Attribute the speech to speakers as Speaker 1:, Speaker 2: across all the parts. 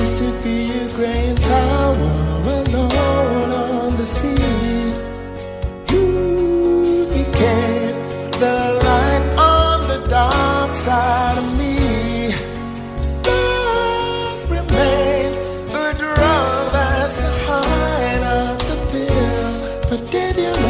Speaker 1: used to be a grain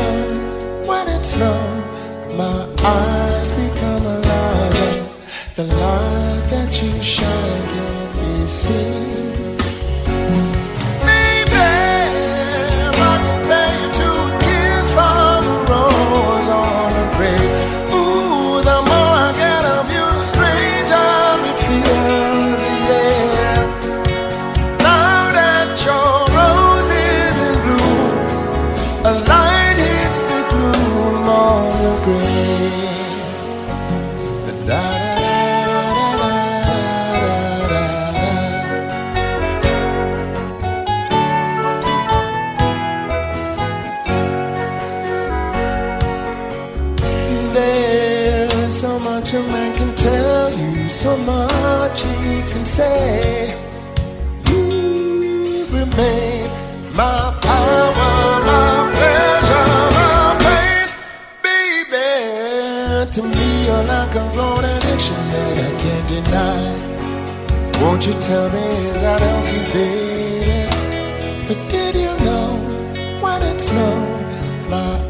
Speaker 1: love when it's numb. My eyes become alive, light. The light that you shine can't be seen. So much a man can tell you, so much he can say. You remain my power, my pleasure, my pain, baby. To me, you're like a road addiction that I can't deny. Won't you tell me is that healthy, baby? But did you know when it snowed, my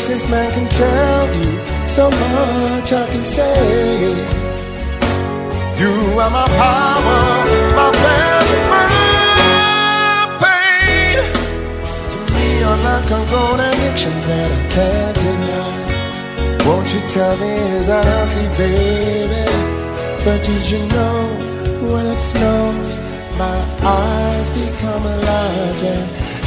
Speaker 1: much this man can tell you, so much I can say. You are my power, my pleasure, my pain. To me, you're like a grown addiction that I can't deny. Won't you tell me is that healthy, baby? But did you know when it snows, my eyes become larger?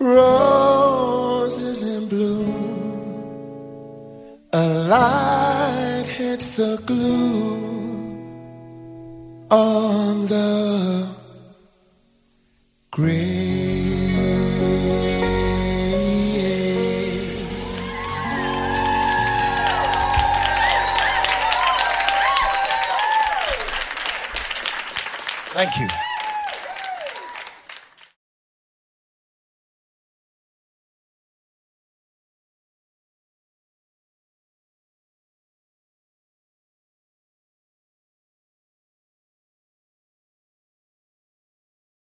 Speaker 1: your in bloom, a light hits the gloom on the grave. Thank you.